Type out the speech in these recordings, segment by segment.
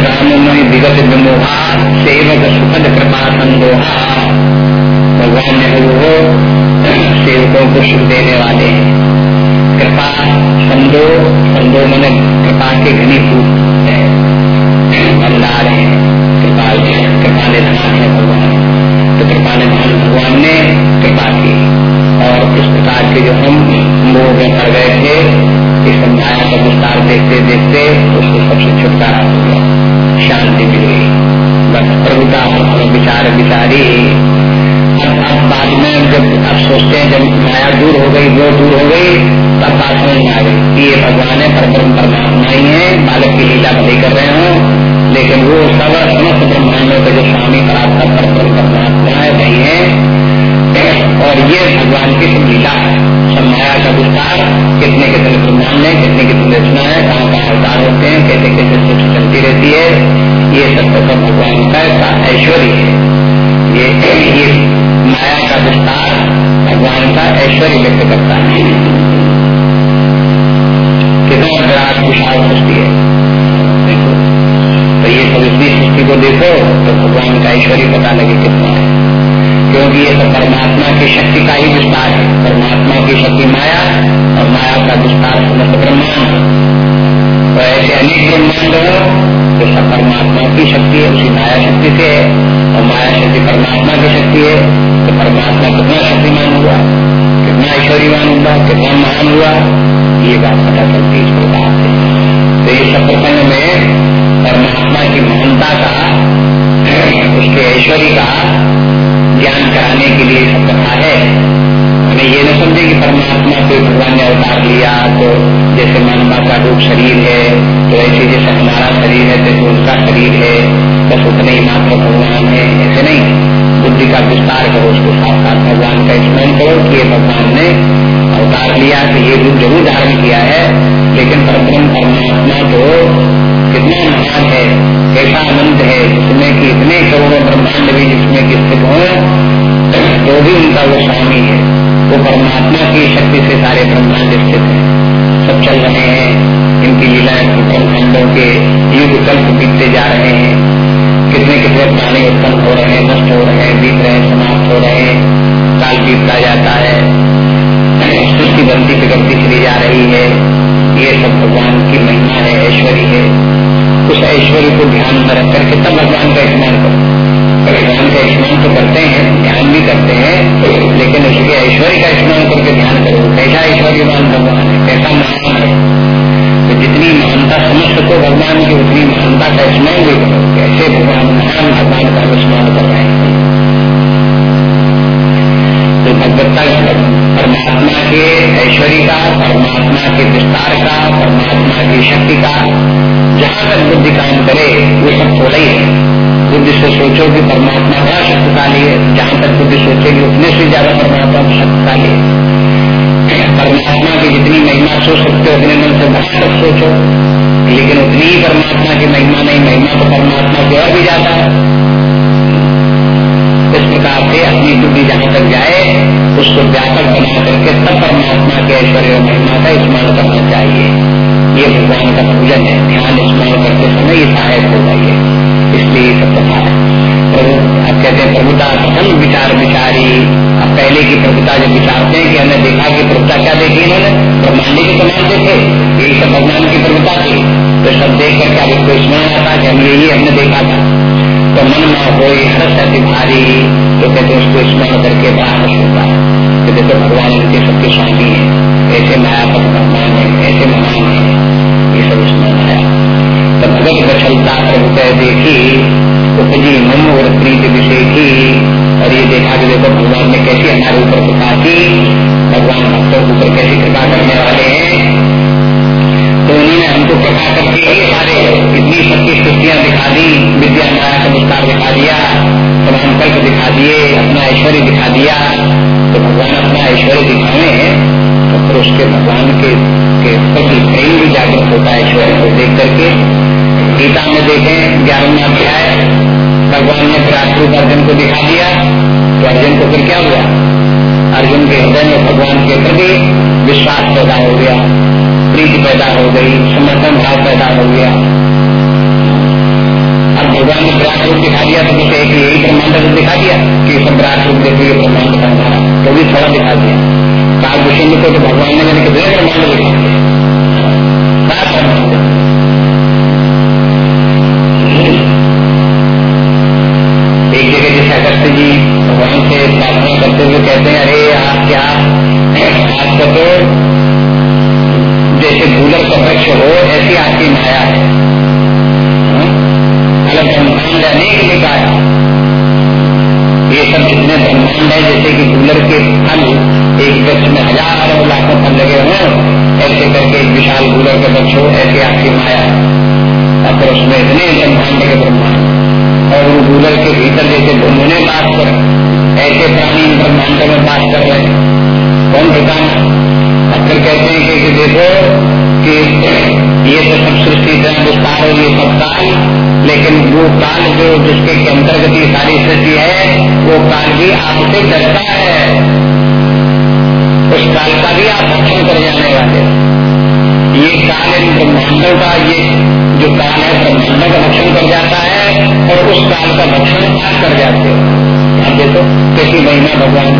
ही विगत विमोहा सेवक सुखद कृपा संदोहा भगवान ने वो सेवकों को सुख देने वाले कृपा संदो संदो मन, कृपा के घनी है। भंडार है कृपा कृपा निधान है भगवान। तो कृपा निधान भगवान ने कृपा की। और इस प्रकार के जो हम मोह में पड़ गए थे, इस माया का विस्तार देखते देखते उसको सबसे छुटकारा हो गया शांति मिल गई बस प्रभुता विचार विचारी। अब अब बाद में जब अब सोचते हैं, जब माया दूर हो गई, वो दूर हो गई, तब बात समझ में आ गई कि ये भगवान है परम परमात्मा ही है, बालक की लीला भले कर रहे हो, लेकिन वो सब समस्त ब्रह्मांडों के जो स्वामी परात्मा परम परमात्मा है, वही है। और ये भगवान की सब लीला है। सब माया का विस्तार, कितने कितने ब्रह्मांड है, कितने कितने रचना है, कहाँ कहाँ अवतार होते हैं, कैसे कैसे चलती रहती है, ये सब तो भगवान का ऐश्वर्य है। ये ये माया का विस्तार भगवान का ऐश्वर्य व्यक्त करता है। कितना विराट विशाल सृष्टि है। देखो तो ये सब इतनी सृष्टि को देखो तो भगवान का ऐश्वर्य पता लगे कितना है। क्योंकि ये तो परमात्मा की शक्ति का ही विस्तार है। परमात्मा की शक्ति माया और माया का विस्तार समस्त ब्रह्मांड तो ऐसे अनेक ब्रह्मांड हो तो सब परमात्मा की शक्ति है उसी माया शक्ति से है और माया शक्ति परमात्मा की शक्ति है तो परमात्मा कितना शक्तिमान हुआ कितना ऐश्वर्यवान हुआ कितना महान हुआ ये बात पता चलती इस प्रकार से तो ये सब प्रसंग में परमात्मा की महानता का उसके ऐश्वर्य का ज्ञान कराने के लिए सब कथा है हमें ये न समझे कि परमात्मा कोई भगवान ने अवतार शरीर है तो ऐसे जैसे हमारा शरीर है जैसे उनका शरीर है, बस उतने ही मात्र भगवान है, ऐसे नहीं। बुद्धि का विस्तार करो, उसको साथ साथ भगवान का स्मरण करो कि ये भगवान ने अवतार लिया तो ये रूप ज़रूर धारण किया है, लेकिन परम परमात्मा तो कितना महान है, कैसा आनंद है, जिसमें कि इतने करोड़ों ब्रह्मांड भी जिसमें कि स्थित हो तो भी उनका वो स्वामी है। वो परमात्मा की शक्ति से सारे ब्रह्मांड स्थित है। सब चल रहे हैं। इनकी लीलाएँ ब्रह्मांडों के युग कल्प बीतते जा रहे हैं। कितने कितने प्राणी उत्पन्न हो रहे हैं, नष्ट हो रहे हैं, बीत रहे हैं, समाप्त हो रहे हैं। काल बीतता जाता है। सृष्टि बनती बिगड़ती चली जा रही है। ये सब भगवान की महिमा है, ऐश्वर्य है। उस ऐश्वर्य को ध्यान में रख करके तब भगवान का स्मरण करो। भगवान का स्मरण तो करते हैं, ध्यान भी करते हैं, लेकिन उसके ऐश्वर्य का स्मरण करके ध्यान करो। कैसा ऐश्वर्यवान भगवान है कैसा महान है तो जितनी महानता समस्त को भगवान की का स्मरण भी करो कैसे भगवान महान भगवान का स्मरण कर रहे हैं। तो भगवत्ता परमात्मा के ऐश्वर्य का, परमात्मा के विस्तार का, परमात्मा की शक्ति का, जहाँ तक बुद्धि काम करे, वो सब थोड़ा ही है। बुद्धि से सोचो कि परमात्मा बड़ा शक्तिशाली है, जहाँ तक बुद्धि सोचेगी उतने से ज़्यादा परमात्मा शक्तिशाली है। परमात्मा की जितनी महिमा सोच सकते हो, उतने मन से बढ़ाकर सोचो। लेकिन उतनी ही परमात्मा की महिमा नहीं, महिमा तो परमात्मा की और भी जाता है। इस प्रकार से अपनी बुद्धि जहाँ तक जाए, उसको व्यापक बना करके सब परमात्मा के ऐश्वर्य और महिमा का स्मरण करना चाहिए। ये भगवान का पूजन है। ध्यान स्मरण करते समय ये सहायक हो ये इसलिए सब कथा है। अब कहते हैं, प्रभुता प्रथम विचार विचारी। अब पहले की प्रभुता जब विचारते हैं कि हमने देखा कि प्रभुता क्या देखी इन्होंने? ब्रह्मांडी के समान देखे। यही सब भगवान की प्रभुता थी। तो सब देख कर क्या इसको स्मरण आता कि हम यही हमने देखा था। तो मन न हो हर्ष अति भारी। तो कहते उसको स्मरण करके बड़ा हर्ष होता। है तो देखो, भगवान इनके सबके स्वामी है। ऐसे मायापत भगवान है, ऐसे महान है। ये सब स्मरण आया। भगत बछलता प्रभु देखी उपजी मम और प्रीत विषय। की और ये देखा कि देखो, भगवान ने कैसी हमारे ऊपर कृपा की, भगवान भक्तों के ऊपर कैसी कृपा करने वाले हैं। तो उन्होंने हमको कृपा करके सारे इतनी शक्ति स्तुतियाँ दिखा दी, विद्या माया विस्तार दिखा दिया तमाम कल्प दिखा दिए, अपना ऐश्वर्य दिखा दिया। तो भगवान अपना ऐश्वर्य दिखावे तो फिर उसके भगवान के के प्रति प्रेम भी जागृत होता है ऐश्वर्य को देख करके। गीता में देखें, ग्यारहवा अध्याय, भगवान ने विराट रूप अर्जुन को दिखा दिया तो अर्जुन को फिर क्या हुआ? अर्जुन के हृदय में भगवान के प्रति विश्वास पैदा हो गया, प्रीति पैदा हो गई समर्थन भाव पैदा हो गया। अब भगवान ने विराट रूप दिखा दिया तो जैसे एक यही ब्रह्मांड दिखा दिया कि सब विराट रूप देखो, ये ब्रह्मांड का हमारा तो भी थोड़ा दिखा दिया। कालभूषण को तो भगवान ने मैंने कितने ब्रह्मांड दिखा दिया। तो जैसे भूलर का वृक्ष हो, ऐसी आपकी माया है। हाँ? अलग ब्रह्मांड अनेक निकाय ये सब जितने ब्रह्मांड है, जैसे कि भूलर के फल, एक वृक्ष में हज़ारों लाखों फल लगे हों, ऐसे करके एक विशाल भूलर का वृक्ष हो, ऐसी आपकी माया और फिर उसमें इतने ब्रह्मांड के ब्रह्मांड और वो गूगल के भीतर जैसे भूमने बात कर ऐसे प्राणी ब्रह्मांड में बात कर रहे हैं। कौन ठिकाना और फिर कहते हैं कि, कि देखो कि ये तो सब सृष्टि इतना विस्तार और ये सब काल लेकिन वो काल जो जिसके अंतर्गत ये सारी सृष्टि है वो काल भी आपसे डरता है। उस काल का भी आप भक्षण कर जाने वाले ये काल इन ब्रह्मांडों का ये जो काल है ब्रह्मांडों का भक्षण कर जाता है और उस काल का भक्षण आप कर जाते हो। आप देखो कैसी महिमा भगवान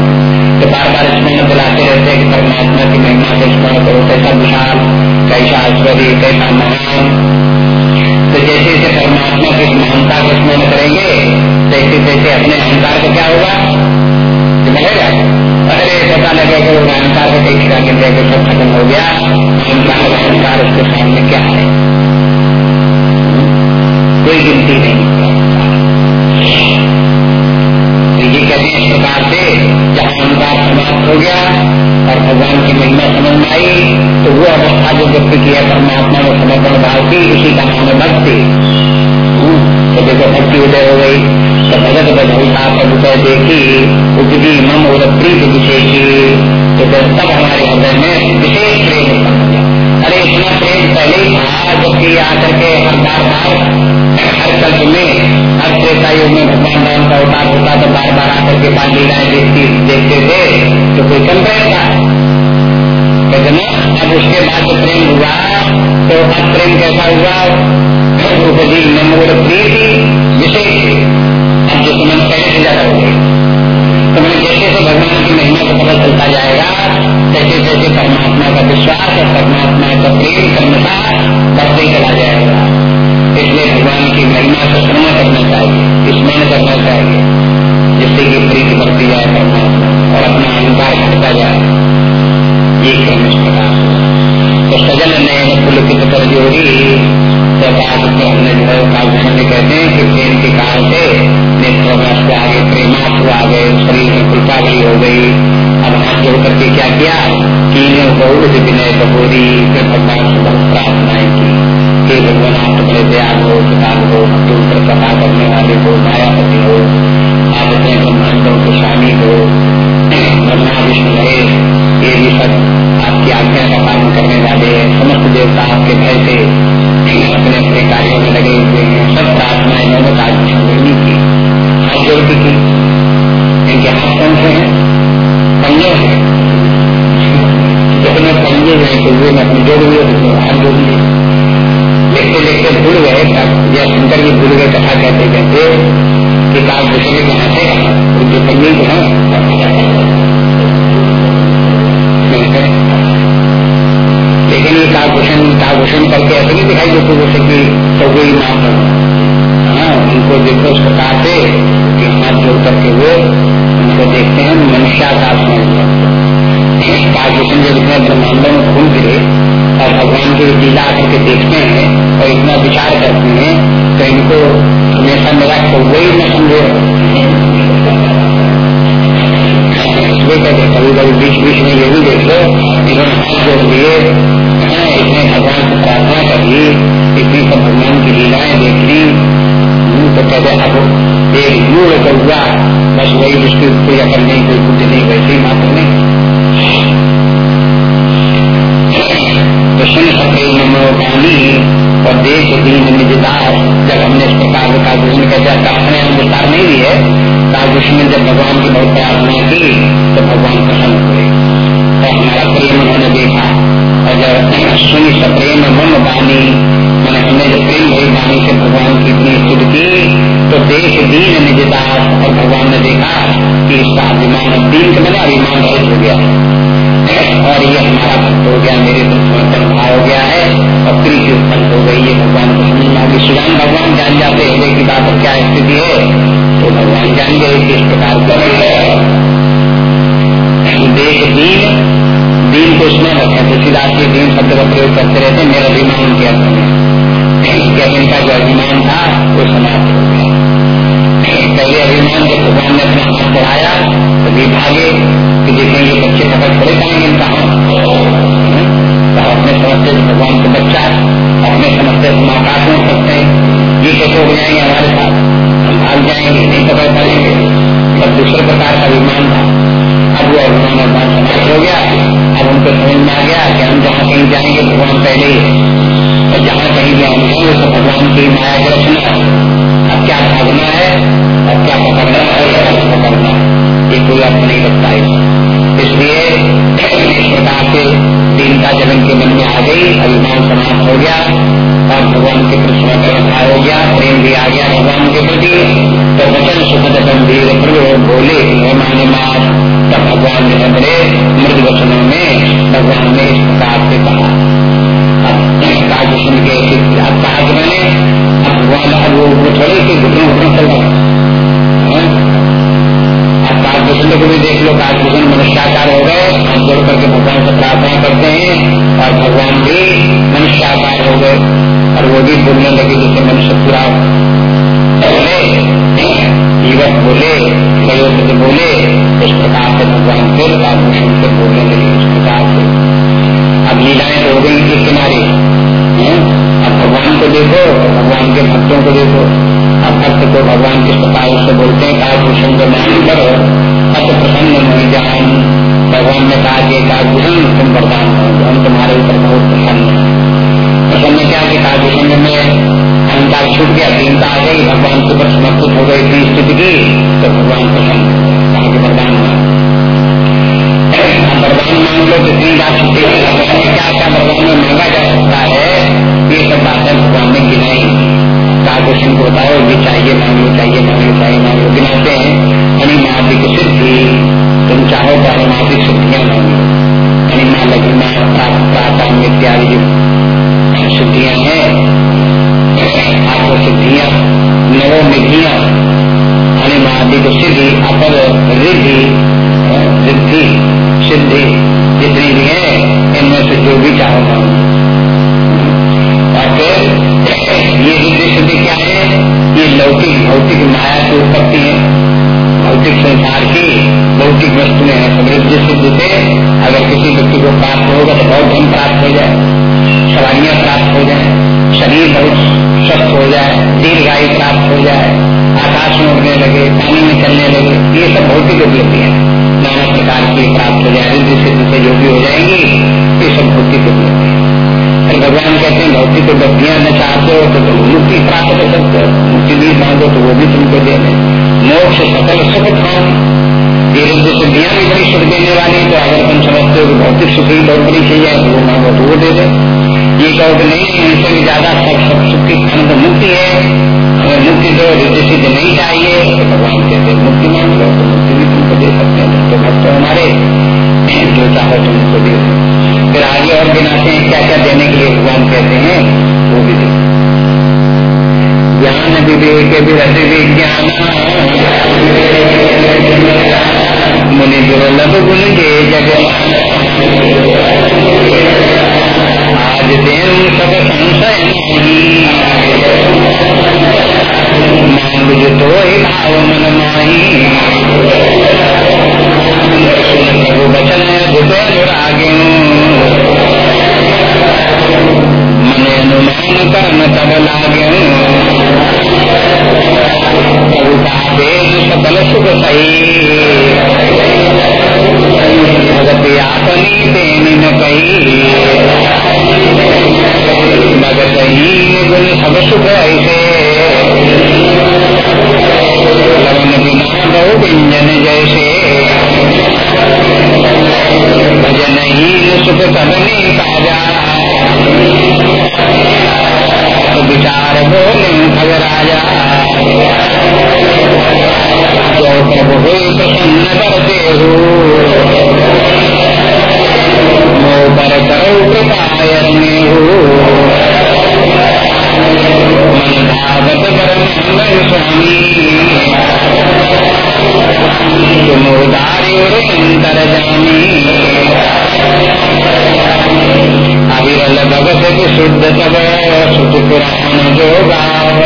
तो बार बार स्मरण बुलाते रहते कि परमात्मा की महिमा को स्मरण करो कैसा विशाल कैसा ऐश्वर्य कैसा महान। तो जैसे जैसे परमात्मा की महानता को स्मरण करेंगे तैसे तैसे अपने अहंकार का क्या होगा? वो अहंकार का मिल सब खत्म हो गया, अहंकार अहंकार उसके सामने क्या है? कोई गिनती नहीं तो ये इस प्रकार से, जब अहंकार समाप्त हो गया और भगवान की महिमा समझ में आई तो वो अवस्था जो व्यक्ति की है, परमात्मा में समर्पण भाव की, उसी का नाम है भक्ति। तो देखो, भक्ति उदय हो गई। तो भगत बधुता उदय देखी उपजी मम और प्रीत विशेषी। तो तब हमारे हृदय में विशेष प्रेम उत्पन्न अरे इतना प्रेम पहले ही था जबकि आकर के हर बार बार हर कल्प में, हर त्रेता युग में भगवान राम का अवतार होता तो बार बार आकर के पाँच लीलाएँ देखती, देखते थे तो कोई कम रहेगा कहते, ना, अब उसके बाद जो प्रेम हुआ तो अब प्रेम कैसा हुआ? उपजी नमोर प्रीति विशेष अब जो समय पहले से ज़्यादा हो गई तो मैंने जैसे जैसे भगवान की महिमा को पता चलता जाएगा। तैसे तैसे परमात्मा का विश्वास और परमात्मा का प्रेम, कर्मता बढ़ते चला जाएगा। इसलिए भगवान की महिमा को श्रवण करना चाहिए, स्मरण करना चाहिए, जिससे कि प्रीति बढ़ती जाए परमात्मा और अपना अहंकार घटता जाए। ये क्रम इस प्रकार तो सजन नयन पुलकित कर जोड़ी तो को हमने जो है कालखंड कहते हैं कि प्रेम के काल से नेत्रों में उसके आगे प्रेमात्व आ गए शरीर में कुलपावली हो गई। अब हाथ जोड़ करके क्या किया, कि बहुत विनय फिर भगवान से बहुत प्रार्थनाएँ की। हे भगवान तो बड़े दयाल हो किताब हो तो ऊपर कथा करने वाले हो मायापति हो, आप अपने ब्रह्मांडों के स्वामी हो, ब्रह्मा, विष्णु है ये भी सब आपकी आज्ञा का पालन करने वाले हैं। समस्त देवता आपके भय से अपने अपने कार्यों में लगे हुए हैं। सब प्रार्थना इन्होंने काजनी की। हाथ जोड़ की की, इनके हाथ कौन से हैं? पंजे हैं। जितने पंजे हैं तो वे अपने जोड़ हुए हाथ जोड़ लिखते लिखते भूल गए या शंकर जी भूल गए कथा कहते कहते कि काल भूषण के यहाँ से जो पंडित है। लेकिन ये कालभूषण कालभूषण करके ऐसे नहीं दिखाई देते जैसे कि कोई नाम हो। हाँ उनको देखो उस प्रकार से कि हाथ जोड़ करके वो उनको देखते हैं मनुष्याकार समझ कालभूषण जब इतने ब्रह्मांडों में घूम गिरे और भगवान की लीला करके देखते हैं और इतना विचार करते हैं तो इनको हमेशा मेरा वही न समझे। कभी कभी बीच बीच में ये भी देख लो इन्होंने हाथ जोड़ लिए इतने भगवान से प्रार्थना कर ली इतनी सब भगवान की लीलाएँ देख। ली तो कहते अब एक मूल तो हुआ, बस वही उसकी अकल नहीं कोई बुद्धि नहीं ही मात्र नहीं। सुन सके मनोगानी और देश दीन निजदार जब हमने इस प्रकार का कृष्ण कहते अपने विस्तार नहीं दिए कालकृष्ण ने जब भगवान की बहुत प्रार्थना की तो भगवान प्रसन्न हुए। तो हमारा प्रेम उन्होंने देखा। और जब सुनी सप्रेम मन बानी मैंने हमने जो प्रेम भरी बानी से भगवान की इतनी स्तुति की तो देश दीन निजदास और भगवान ने देखा कि इसका अभिमान दीन के बना अभिमान हो गया। और ये हमारा भक्त हो गया, मेरे समर्पण भाव हो गया है। और प्रीति उत्पन्न हो गई है भगवान को समझ में आ स्वयं भगवान जान जाते हृदय की बात क्या स्थिति है? तो भगवान जान गए कि इस प्रकार कर देख दीन दीन को स्मरण रखें। तुलसीदास जी दीन शब्द का प्रयोग करते रहते मेरा अभिमान किया क्या इनका जो अभिमान था, वो समाप्त हो गया। पहले अभिमान जब भगवान ने अपना हाथ बढ़ाया तभी भागे, कि देखें ये बच्चे पकड़ थोड़े पाएँगे इनका हाथ तो अपने समझते भगवान के बच्चा, अपने समझते हम आकाश में सकते हैं ये कैसे हो जाएँगे हमारे साथ। हम भाग जाएँगे, नहीं पकड़ पाएँगे। और दूसरे प्रकार का अभिमान था। अब वो अभिमान अभिमान समाप्त हो गया। अब उनको समझ में आ गया कि हम जहाँ कहीं जाएँगे, भगवान पहले ही। है और जहाँ कहीं भी हम जाएँगे तो भगवान की माया की रचना। क्या भागना है और क्या पकड़ना है और क्या पकड़ना ये कोई अर्थ नहीं रखता है। इसलिए इस प्रकार से दीनता जब इनके मन में आ गई, अभिमान समाप्त हो गया, और भगवान के प्रति समर्पण हो गया, प्रेम भी आ गया भगवान के प्रति। तो वचन सुखद गंभीर प्रयोग बोले माने मार, तब भगवान ने बड़े मृद वचनों में, भगवान ने इस प्रकार से कहा। कहा हो गए करके भगवान से प्रार्थना करते हैं और भगवान भी मनुष्याकार हो गए और वो भी बोलने लगे जैसे मनुष्य पूरा युवक बोले प्रयोग बोले इस प्रकार से भगवान फिर आभूषण से बोलने लगे इस प्रकार से अब लीलाएँ हो गई के किनारे। अब भगवान को देखो, भगवान के भक्तों को देखो। अब भक्त को भगवान किस प्रकार से बोलते हैं काभूषण को मान करो। अत प्रसन्न नहीं जान भगवान ने कहा कि काभूषण तुम वरदान हो हम तुम्हारे ऊपर बहुत प्रसन्न है। प्रसन्न क्या कि काभूषण में अहंकार छूट गया, दीनता आ गई, भगवान के ऊपर समर्पित हो गई इतनी स्थिति की तो भगवान प्रसन्न कहा कि वरदान लो कितनी बात छुट्टी है, क्या क्या भगवान में मांगा जा सकता है, ये सब बातें भगवान ने गिनाई काकुशन को बताओ, ये चाहिए, मांग चाहिए मांग चाहिए, मांग। गिनाते हैं अनिमादिक सिद्धि तुम चाहो तो अनिमादिक सिद्धियाँ मांग। लो अनिमा लघिमा प्राप्त प्राप्त इत्यादि जो। सिद्धियाँ हैं, आपको सिद्धियाँ नवो निधियाँ। अनिमादिक सिद्धि, अपर रिद्धि। सिद्धि जितनी भी है, इनमें से जो भी चाहो मांगो और फिर ये रिद्धि सिद्धि क्या है, ये लौकिक, भौतिक माया की उत्पत्ति है। भौतिक संसार की भौतिक वस्तुएँ हैं सब रिद्धि सिद्धि से अगर किसी व्यक्ति को प्राप्त होगा तो बहुत धन प्राप्त हो जाए, सवारियाँ प्राप्त हो जाए, शरीर बहुत स्वस्थ हो जाए, दीर्घायु प्राप्त हो जाए, आकाश में उड़ने लगे, पानी में चलने लगे, ये सब भौतिक उपलब्धि है। नाना प्रकार की प्राप्त हो जाए रिद्धि सिद्धि से जो भी हो जाएँगी ये सब उपलब्धि है फिर भगवान कहते हैं भौतिक उपलब्धियाँ न चाहते हो तो तुम मुक्ति प्राप्त कर सकते हो। मुक्ति भी मांगो तो वो भी तुमको दे दें मोक्ष सकल सुख खाओ ये रिद्धि सिद्धियाँ भी बड़ी सुख देने वाली तो अगर तुम समझते हो कि भौतिक सुख ही बहुत बड़ी चाहिए तो वो मांगो तो वो दे दे। ये कहो कि नहीं, इनसे भी ज़्यादा सब सुख की तो मुक्ति है। अगर मुक्ति तो रिद्धि सिद्ध नहीं चाहिए तो भगवान कहते मुक्ति मांग लो तो मुक्ति भी तुमको दे सकते हैं तो भक्त हमारे जो चाहो तुमको दे फिर आगे और गिनाते हैं क्या क्या देने के लिए भगवान कहते हैं, वो भी दे। ज्ञान विवेक विरत विज्ञान मुनि दुर्लभ गुण के जगह आज देव सब संशय मांग जो तो भाव मन माही बचन अनुरागे मन अनुमान कर्म तब लागे सकल सुख सही भगत आपनी न कही ही। गुण सब सुख ऐसे सुख कबने पाजा तो विचार बोले भग राजा जो प्रभु प्रसन्न करते हो पर करो मन भागत परम स्वामी अविरल भगत की शुद्ध तब सुत पुराण जो गाव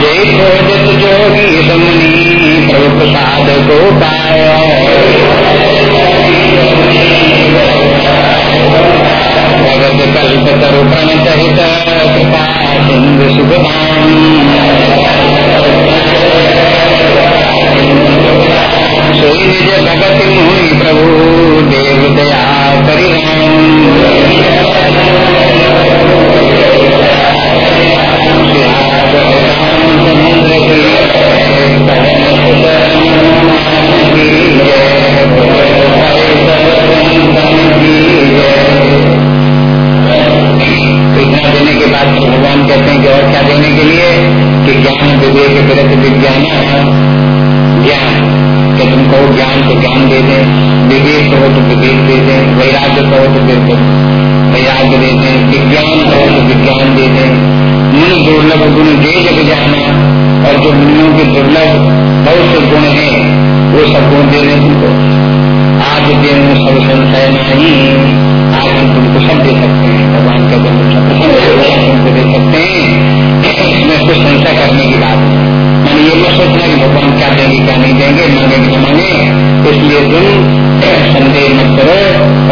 जय खोजित जोगी समुनि प्रभु प्रसाद को पाय भगत कल्प तरु प्रणत सिंधु सुखदान सोई निज भगत मोहि प्रभु देव दया परिणाम। समुद्र भगवान कहते हैं कि और क्या देने के लिए? कि ज्ञान विवेक विरत विज्ञान ज्ञान। कि तुमको ज्ञान को ज्ञान दे दें। विवेक कहो तो विवेक दे दें। वैराग्य कहो तो वैराग्य दे दें। विज्ञान कहो तो विज्ञान दे दें। मुन दुर्लभ गुण दे जग जाना और जो मुनियों के दुर्लभ बहुत से गुण हैं, वो सब गुण दे दें तुमको। आज दिन सब संशय नहीं। आज हम तुमको सब दे सकते हैं। भगवान का दे सकते हैं। इसमें कुछ संशय करने की बात मैंने ये मत सोचना कि भगवान क्या देंगे, क्या नहीं देंगे, मांगे कि मांगे। इसलिए तुम संदेह मत करो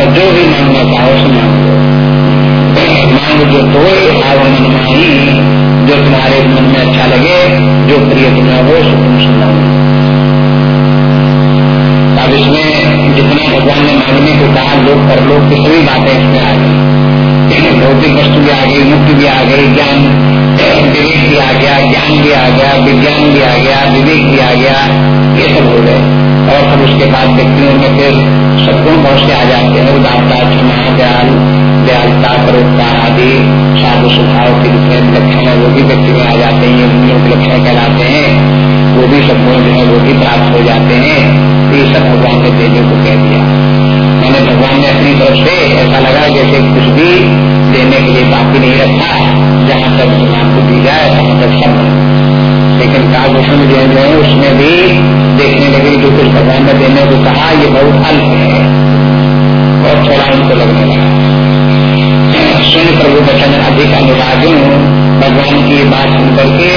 और जो भी मांगना चाहो सो मांगो। मांग जो तो आओ मन जो तुम्हारे मन में अच्छा लगे, जो प्रिय तुम्हें हो सो तुम सुना अब इसमें जितना भगवान ने मांगने को कहा लोग पर लोग की सभी बातें इसमें आ गई। भौतिक वस्तु भी आ गई, मुक्ति भी आ गई, ज्ञान, विवेक भी आ गया, ज्ञान भी आ गया, विज्ञान भी आ गया, विवेक भी आ गया, ये सब हो गए। और फिर उसके बाद व्यक्तियों में फिर सदगुण बहुत से आ जाते हैं। उदारता क्षमा, दयाल, दयालता, परोपकार आदि, साधु स्वभाव के लक्षण है वो भी व्यक्ति में आ जाते हैं मुनियों के लक्षण कहलाते हैं। वो भी सब गुण जो है, वो भी प्राप्त हो जाते हैं। ये सब भगवान ने देने को कह दिया। मैंने भगवान ने अपनी तरफ़ से ऐसा लगा जैसे कुछ भी देने के लिए बाकी नहीं रखा, जहाँ तक भगवान को दी जाए, वहाँ तक सब लेकिन कालभूषण जो है उसमें भी देखने लगे जो कुछ भगवान ने देने को कहा, ये बहुत अल्प है और थोड़ा उनको लगने लगा। सुन प्रभु वचन अधिक अनुराग भगवान की बात सुन करके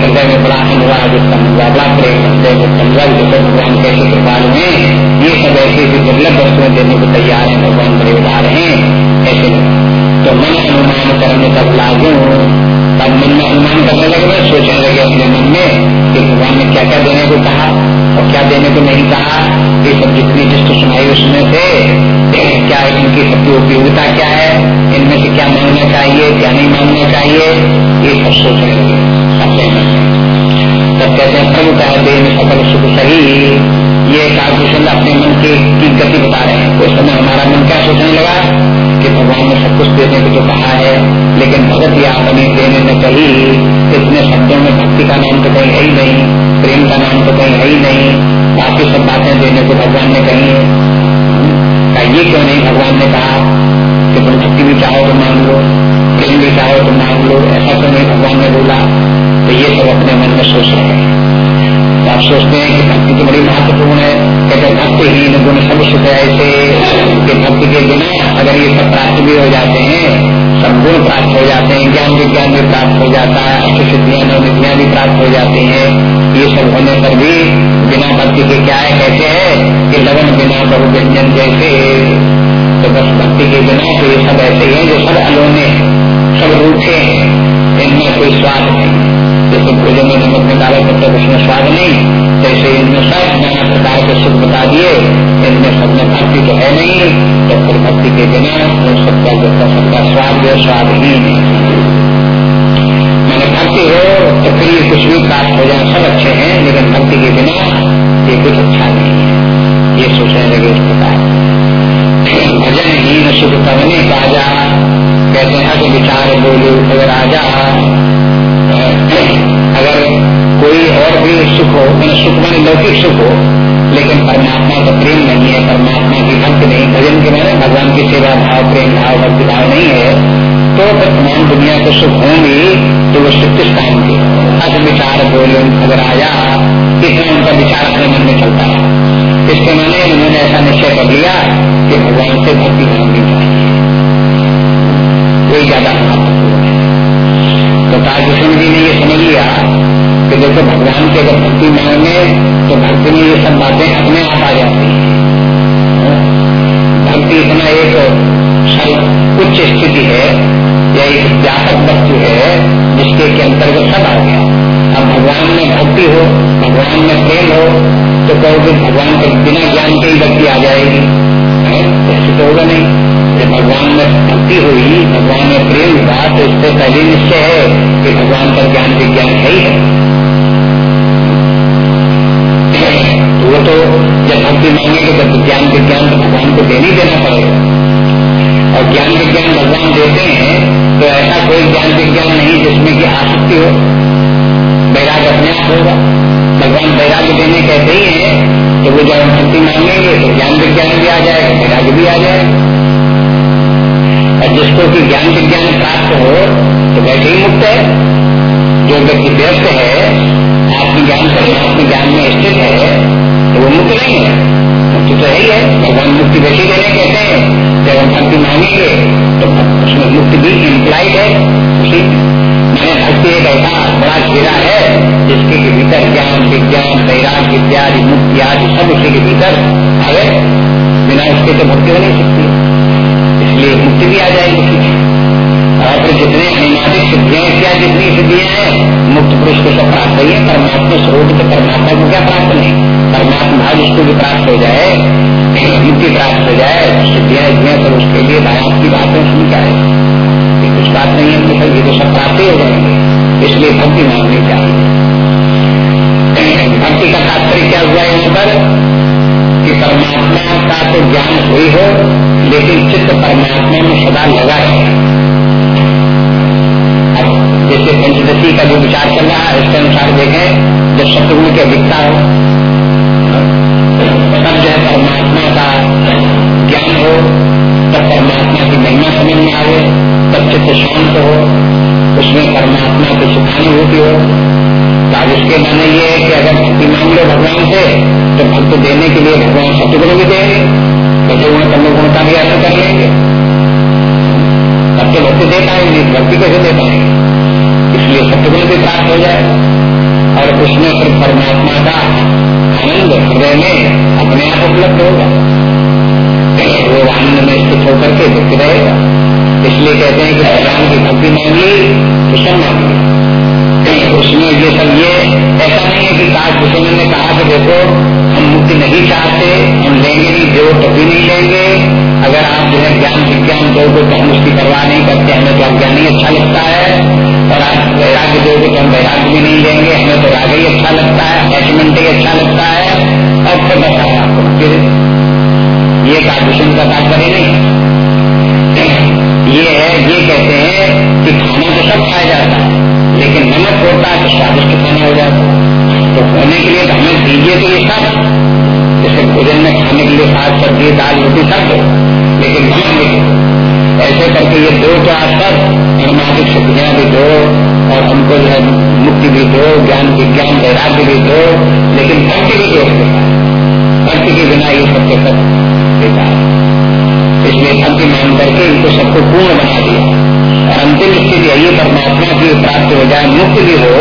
हृदय में बड़ा अनुराग उत्पन्न हुआ। बड़ा प्रेम हृदय उत्पन्न हुआ। जैसे भगवान कैसे कृपाल में ये सब ऐसे भी दुर्लभ वस्तुएँ देने को तैयार है, भगवान बड़े उदार हैं। ऐसे तो मन अनुमान करने तक लागू तब मन में अनुमान करने लगे सोचने लगे अपने मन में कि भगवान ने क्या क्या देने को कहा और क्या देने को नहीं कहा। ये सब जितनी जिस्त सुनाई उसमें से क्या इनकी सबकी उपयोगिता क्या है, इनमें से क्या मांगना चाहिए, क्या नहीं मांगना चाहिए, ये सब सोचने लगे। अपने मन में तब कहते हैं प्रभु कह दे सकल सुख सही। ये कालभूषण अपने मन की गति बता रहे हैं। उस समय हमारा मन क्या सोचने लगा? कि भगवान ने सब कुछ देने को तो कहा है, लेकिन भगत या बने देने में कही इतने शब्दों में भक्ति का नाम तो कहीं है ही नहीं, प्रेम का नाम तो कहीं है ही नहीं, बाकी सब बातें देने को भगवान ने कही है। ये क्यों नहीं भगवान ने कहा कि तुम भक्ति भी चाहो तो मांग लो, प्रेम भी चाहो तो मांग लो, ऐसा क्यों नहीं भगवान ने बोला? तो ये सब अपने मन में सोच रहे हैं। तो आप सोचते हैं कि भक्ति तो बड़ी महत्वपूर्ण है कहते भक्तिहीन गुण सब सुख ऐसे कि भक्ति के बिना अगर ये सब प्राप्त भी हो जाते हैं, सब गुण प्राप्त हो जाते हैं, ज्ञान विज्ञान भी प्राप्त हो जाता है अच्छी सिद्धियाँ नवनिधियाँ भी प्राप्त हो जाती हैं, ये सब होने पर भी बिना भक्ति के क्या है कहते हैं कि लगन बिना बहु व्यंजन जैसे तो बस भक्ति के बिना तो ये सब ऐसे हैं जो सब अलोने सब रूठे हैं, इनमें कोई स्वाद नहीं। जैसे भोजन में नमक डाले तक उसमें स्वाद नहीं जैसे इनमें सब नाना प्रकार के सुख बता दिए। इनमें सब में भक्ति तो है नहीं तो फिर भक्ति के बिना उन सबका जो सबका स्वाद जो स्वादहीन है मैंने भक्ति हो तो फिर ये कुछ भी प्राप्त हो जाए, सब अच्छे हैं, लेकिन भक्ति के बिना ये कुछ अच्छा नहीं है। ये सोचने लगे इस प्रकार। भजन हीन सुख करने काजा कहते हैं विचार बोले, अगर राजा अगर कोई और भी सुख हो मैंने सुख मैंने लौकिक सुख हो, लेकिन परमात्मा का प्रेम नहीं है, परमात्मा की भक्त नहीं, भजन के मैंने भगवान की सेवा, भाव, प्रेम, भाव, भक्ति, भाव नहीं है तो वर्तमान दुनिया को सुख होंगी तो वो सुख किस काम की? अस विचार बोले खबर आया इसमें उनका विचार अपने मन में चलता है। इसके मैंने उन्होंने ऐसा निश्चय कर लिया कि भगवान से भक्ति मांगनी चाहिए। कोई ज़्यादा महत्वपूर्ण तो तारकृष्ण जी ने यह समझ लिया देखो भगवान की अगर भक्ति मांगे तो भक्ति में ये सब बातें अपने आप आ जाती है। भक्ति इतना एक उच्च स्थिति है, या एक व्यापक वस्तु है, जिसके के अंतर्गत सब आ गया। अब भगवान में भक्ति हो, भगवान में प्रेम हो तो कहोगे भगवान के बिना ज्ञान के ही भक्ति आ जाएगी। ऐसे तो होगा नहीं। जब भगवान में भक्ति हुई, भगवान में प्रेम हुआ तो इससे पहले निश्चय है कि भगवान का ज्ञान विज्ञान है ही है। तो जब भक्ति मांगेंगे तो ज्ञान विज्ञान तो भगवान को देने देना पड़ेगा। और ज्ञान विज्ञान भगवान देते हैं तो ऐसा कोई ज्ञान विज्ञान नहीं जिसमें कि आसक्ति हो। बैराग अपने आप होगा। भगवान बैराग्य देने कहते ही है तो वो जब भक्ति मांगेंगे तो ज्ञान विज्ञान भी आ जाएगा बैराग्य भी आ जाएगा। और जिसको कि ज्ञान विज्ञान प्राप्त हो तो वैसे ही मुक्त है। जो व्यक्ति व्यस्त है आपकी आत्मज्ञान आत्म ज्ञान में स्थित है तो वो मुक्त नहीं है। मुक्त तो है ही भगवान मुक्ति वैसे देने कहते हैं। जब हम भक्ति मांगेंगे तो उसमें मुक्ति भी इम्प्लाइड है। उसी मैंने भक्ति एक ऐसा बड़ा घेरा है। जिसके के भीतर ज्ञान, विज्ञान, वैराग्य, इत्यादि, मुक्ति आदि सब उसी के भीतर आगे बिना उसके तो भक्ति हो नहीं सकती। इसलिए मुक्ति भी आ जाएगी। और फिर जितने अनिमादिक सिद्धियाँ क्या जितनी सिद्धियाँ हैं, मुक्त पुरुष को सब प्राप्त है, परमात्मा स्वरूप तो परमात्मा को क्या प्राप्त नहीं परमात्मा भाव जिसको भी प्राप्त हो जाए, मुक्ति प्राप्त हो जाए सिद्धियाँ सिद्धियाँ सब उसके लिए बात की बात है क्या है कुछ बात नहीं है तो ये तो सब प्राप्त ही हो जाएँगे। इसलिए भक्ति मांगनी चाहिए। भक्ति का तात्पर्य क्या हुआ यहाँ पर? कि परमात्मा का तो ज्ञान हुई हो, लेकिन चित्त परमात्मा में सदा लगा है। अब जैसे पंचदशी का जो विचार चल रहा है उसके अनुसार देखें, जब शत्रुघ्न की अधिकता हो, तब जो है परमात्मा का ज्ञान हो, तब परमात्मा की महिमा समझ में आवे तब चित्त शांत हो, उसमें परमात्मा की सुखानुभूति हो। तो अब इसके माने ये है कि अगर भक्ति मांग लो भगवान से तो भक्त देने के लिए भगवान सतगुण भी देंगे कैसे गुण कर्म गुण का भी अर्थ कर लेंगे। सबके भक्ति दे पाएँगे भक्ति कैसे दे पाएँगे इसलिए सत्यगुण भी प्राप्त हो जाए। और उसमें फिर परमात्मा का आनंद हृदय में अपने आप उपलब्ध होगा। वो आनंद में स्थित होकर के व्यक्ति रहेगा। इसलिए कहते हैं कि भगवान की भक्ति मांगी तो सब मांगी उसमें ये सब ये, ऐसा नहीं है कि काश दुश्मन ने कहा कि देखो हम मुक्ति नहीं चाहते, हम लेंगे नहीं जो कभी नहीं लेंगे। अगर आप जो है ज्ञान, विज्ञान दोगे तो हम उसकी परवाह नहीं करते, हमें तो अज्ञान ही अच्छा लगता है। और आप वैराग्य दोगे तो हम वैराग्य भी नहीं लेंगे, हमें तो राग ही अच्छा लगता है अटैचमेंट ही अच्छा लगता है। और फिर बताया आपको फिर ये कादूषण का तात्पर्य नहीं। ये है, ये कहते हैं कि खाना तो सब खाया जाता है, लेकिन नमक होता है तो स्वादिष्ट खाना हो जाता है। तो होने के लिए तो हमें दीजिए तो ये सब। जैसे भोजन में खाने के लिए साग, सब्ज़ी, दाल, रोटी सब दो। लेकिन नमक भी ऐसे करके ये दो तो तक अनुमानिक सुविधाएँ भी दो और हमको जो है मुक्ति भी दो, ज्ञान विज्ञान, वैराग्य भी दो। लेकिन भक्ति भी दो भक्ति के बिना ये सबके सब बेकार इसलिए भक्ति मान करके इनको सबको पूर्ण बना दिया। और अंतिम स्थिति यही परमात्मा की प्राप्त हो जाए, मुक्त भी हो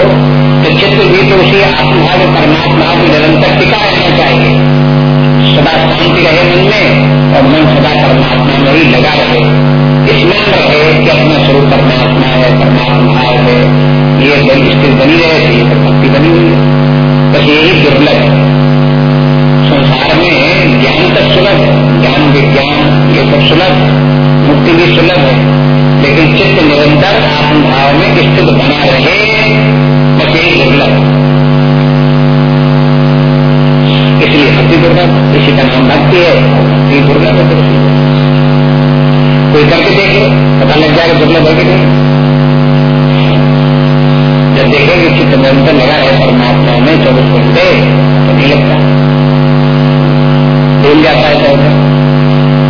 तो चित्त भी तो उसी आत्मभाव परमात्मा को निरंतर टिका रहना चाहिए। सदा शांति रहे मन में और मन सदा परमात्मा में ही लगा रहे। इसमें रहे कि अपना स्वरूप परमात्मा है परमात्मा है। ये स्थिति बनी रहे थी तो भक्ति बनी हुई है। बस यही दुर्लभ है। संसार में ज्ञान तक सुलभ है ज्ञान विज्ञान, ये सब सुलभ, मुक्ति भी सुलभ है। लेकिन चित्त निरंतर आत्मभाव में स्थित बना रहे। बस दुर्लभ इसलिए भक्ति दुर्लभ इसी का नाम भक्ति है दुर्लभ है कोई करके देखे पता लग जाएगा दुर्लभ है कि नहीं जब देखेंगे चित्त निरंतर लगा है परमात्मा में चौबीस घंटे तो नहीं लगता भूल जाता है तो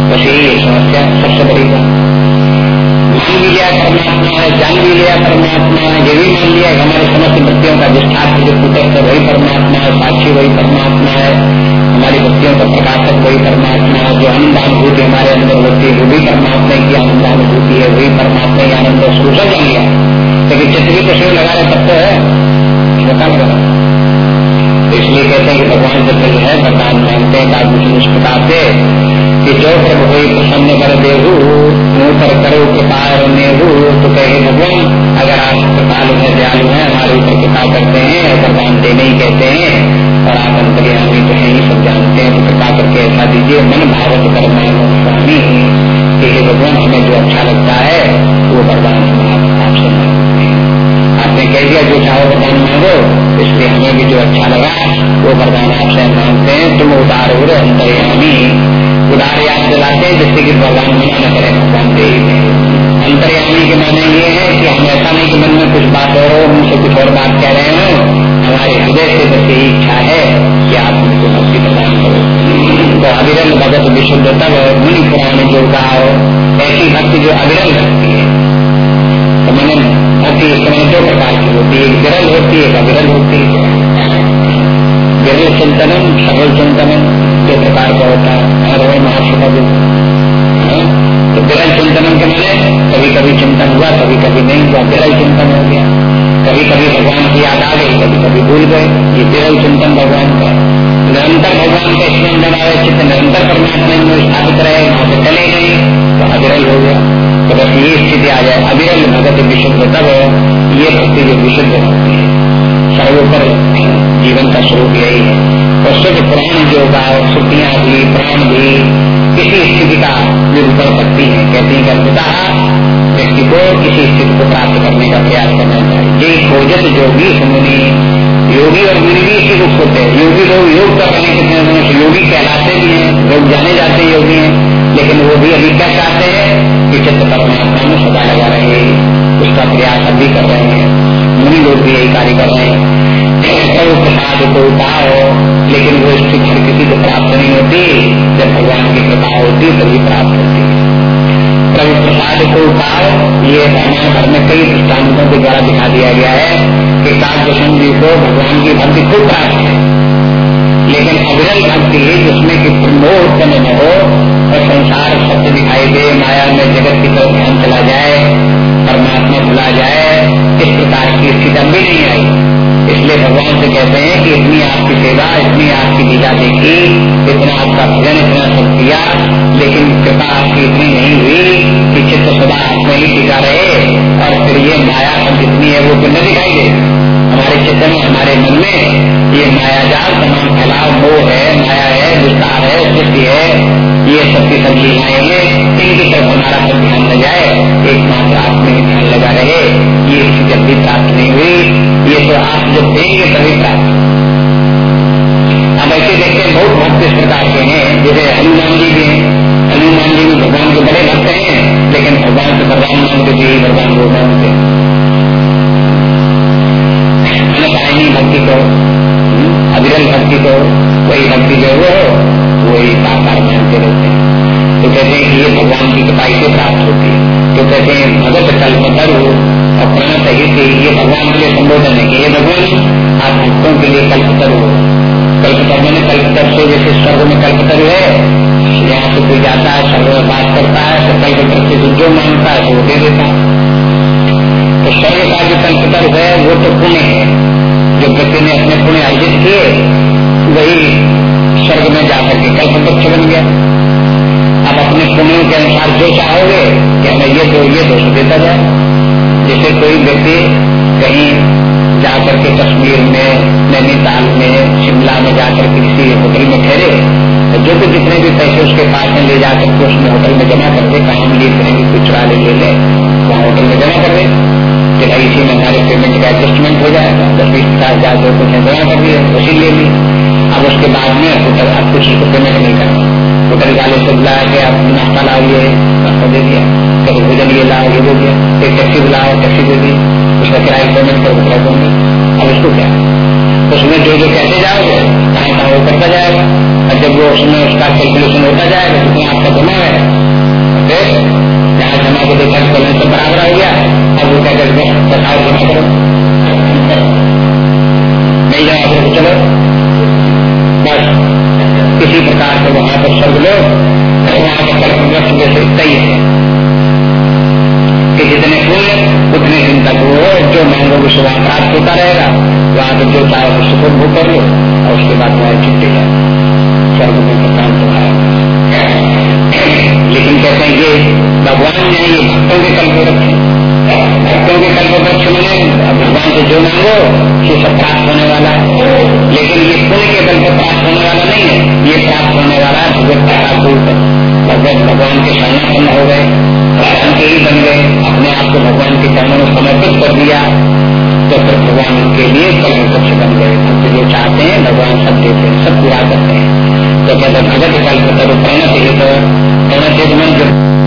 बस यही समस्या सबसे बड़ी बात मान भी लिया परमात्मा है जान भी लिया परमात्मा है ये भी मान लिया हमारे समस्त वृत्तियों का विस्तार जो पुटक है, वही परमात्मा है, साक्षी वही परमात्मा है। हमारी वृत्तियों का प्रकाशक वही परमात्मा है। जो आनंदानुभूति हमारे अंदर होती है, वो भी परमात्मा की आनंदानुभूति है, वही परमात्मा की आनंद शुरू जान लिया। लेकिन चित्र भी तो लगा रहे तब तो है। इसलिए कहते हैं कि भगवान जब जो है वरदान मानते हैं कालभूषण इस प्रकार से कि जो प्रभु हो प्रसन्न कर देहू मुँह पर करो कृपा नेहू तो कहे भगवान, अगर आप कृपालु है, दयालु है, हमारे ऊपर कृपा करते हैं वरदान देने ही कहते हैं, और आप अंतर्यामी तो है ही, सब जानते हैं तो कृपा करके ऐसा दीजिए, मन भावत कर मानो स्वामी। कि भगवान, हमें जो अच्छा लगता है, वो वरदान हम आपसे मांगते आपने कह दिया, जो चाहो वरदान मांगो इसलिए हमें भी जो अच्छा लगा, वो वरदान आपसे मांगते हैं। तुम उदार हो रहे अंतर्यामी उदार याद दिलाते हैं, जिससे कि भगवान मना न करें, भगवान दे अंतर्यामी के माने ये है कि हम ऐसा नहीं कि मन में कुछ बात और हो हमसे कुछ और बात कह रहे हो। हमारे हृदय से बस यही इच्छा है कि आप उनको भक्ति प्रदान करो। तो अविरल भगत विशुद्ध तब मुनि पुराण जो कहा हो, ऐसी भक्ति जो अविरल है तो मैंने भक्ति इस समय दो प्रकार की होती है विरल होती है, अविरल होती है। विरल चिंतन सरल चिंतन दो प्रकार का होता है। हर महर्षि का हाँ? तो विरल चिंतन के मैंने कभी कभी चिंतन हुआ कभी कभी नहीं हुआ, विरल चिंतन हो गया। कभी कभी भगवान की याद आ गई कभी कभी भूल गए, ये विरल चिंतन भगवान का निरंतर भगवान का स्मरण बनाए चित्त निरंतर परमात्मा में स्थापित रहे, वहाँ से चले गए तो अविरल हो गया। तो बस ये स्थिति आ जाए। अविरल भगत विशुद्ध तब ये भक्ति जो विशुद्ध भक्ति है। सर्वोपर जीवन का स्वरूप यही है। तो शुद्ध प्राण जो होगा श्रुतियाँ भी, प्राण भी किसी स्थिति का निरूपण करती है। कहती है पिता व्यक्ति को किसी स्थिति को प्राप्त करने का प्रयास करना चाहिए। ये खोजत जोगी सुमुनि। योगी और मुनि भी इसी को होते हैं। योगी लोग योग कर रहे हैं कितने दिनों योगी कहलाते भी हैं, लोग जाने जाते योगी हैं, लेकिन वो भी अभी क्या चाहते हैं। कि परमात्मा में सदा लगा रहे उसका प्रयास अभी कर रहे हैं। मुनि लोग भी यही कार्य कर रहे हैं। प्रभु प्रसाद को लेकिन वो स्थिति हर किसी को प्राप्त नहीं होती। जब भगवान की कृपा होती तभी प्राप्त होती। प्रभु प्रसाद को पाओ ये हमारे घर में कई दृष्टान्तों के द्वारा दिखा दिया गया है कि काव्यशन जी को भगवान की भक्ति खूब प्राप्त है। लेकिन अविरल भक्ति जिसमें कि मोह उत्पन्न हो और संसार सत्य दिखाई दे, माया में जगत की तरफ़ ध्यान चला जाए, परमात्मा भुला जाए, इस प्रकार की स्थिति अभी नहीं आई। इसलिए भगवान से कहते हैं कि इतनी आपकी सेवा, इतनी आपकी लीला देखी, इतना आपका भजन, इतना सब किया, लेकिन कृपा आपकी इतनी नहीं हुई कि चित्त सदा में ही टिका रहे, और फिर ये माया जितनी है वो फिर न दिखाई दे हमारे चित्त में हमारे मन में ये मायाजाल तमाम फैलाव मोह है, माया है, विस्तार है, सृष्टि है, ये सब लीलाएँ हैं। इनकी तरफ़ हमारा सब ध्यान न जाए, एकमात्र आप में ध्यान लगा रहे। ये भी प्राप्त नहीं हुई, ये तो आप जब देंगे तभी प्राप्त। अब ऐसे देखते हैं, बहुत भक्त इस प्रकार के हैं। जैसे हनुमान जी भी हैं। हनुमान जी भी भगवान के बड़े भक्त हैं, लेकिन भगवान से भगवान मानते थे, भगवान को मांगते नहीं भक्ति को अविरल भक्ति को वही भक्ति जो वो वही साकार मानते रहते हैं। तो कहते हैं कि ये भगवान की कृपा से प्राप्त होती है। तो कहते हैं भगत कल्पतर हो और प्रणत ही ये भगवान के लिए संबोधन है कि ये भगवान आप भक्तों के लिए कल्पतर हो कल्पतर मैंने कल्पतर से जैसे स्वर्ग में कल्पतर है। यहाँ से कोई जाता है, स्वर्ग में बात करता है तो कल्पतर से जो माँगता है तो वो दे देता है। तो स्वर्ग का जो कल्पतर है, वो तो पुण्य है। जो व्यक्ति ने अपने पुण्य अर्जित किए, वही स्वर्ग में जाकर के कल्पवृक्ष बन गया। अब अपने पुण्यों के अनुसार जो चाहोगे कि हमें ये दो, ये दोष देता जाए। जैसे कोई व्यक्ति कहीं जाकर के कश्मीर में, नैनीताल में, शिमला में जाकर के किसी होटल में ठहरे तो जो भी जितने भी पैसे उसके पास में ले जाकर के उसमें होटल में जमा कर दे, कहा लिए इतने भी कुछ ले ले, वहाँ होटल में जमा कर दे। कि भाई इसी में हमारे पेमेंट का एडजस्टमेंट हो जाएगा। दस बीस पचास हज़ार जो कुछ जमा कर दिए उसी ले ली अब उसके बाद में होटल, अब कुछ उसको पेमेंट नहीं करना। होटल वाले से बुलाया कि आप नाश्ता लाइए नाश्ता दे दिया। कभी भोजन ये लाओ ये दे दिया एक टैक्सी बुलाओ टैक्सी दे दी। उसका किराया पेमेंट कर, किराया दूँगी? अब उसको क्या? उसमें जो जो कैसे जाओगे कहाँ कहाँ वो करता जाएगा। और जब वो उसमें उसका कैलकुलेशन होता जाएगा जितना आपका जमा है फिर जमा को देखा बैलेंस तो बराबर हो गया। अब वो क्या करते हैं बताओ जमा करो। नहीं जाए तो चलो। बस किसी प्रकार से वहाँ पर सब लोग, वहाँ पर कल्पग्रस्त जैसे इतना है। कि जितने पुण्य उतने दिन तक वो जो मांगोगे सुबह प्राप्त होता रहेगा, वहाँ तो जो चाहे उसको भू कर लो, और उसके बाद तुम्हारी छुट्टी जाए स्वर्ग में प्रकाश तुम्हारा। लेकिन कहते हैं ये भगवान ने ये भक्तों के कल्प रखे। भक्तों के कल्प वृक्ष में भगवान से जो मांगो, ये सब प्राप्त होने वाला है। लेकिन ये पुण्य के बल पर प्राप्त होने वाला नहीं है, ये प्राप्त होने वाला है भगवत प्रसाद भगवत भगवान के शरणापन्न हो गए, भगवान के ही बन गए, अपने आप को भगवान के चरणों में समर्पित कर दिया। तो फिर भगवान उनके लिए कर्म वृक्ष बन गए भक्त जो चाहते हैं, भगवान सब देते हैं, सब पूरा करते हैं। तो कहते भगत कल्प करो, प्रणत ही तो प्रणत मन जो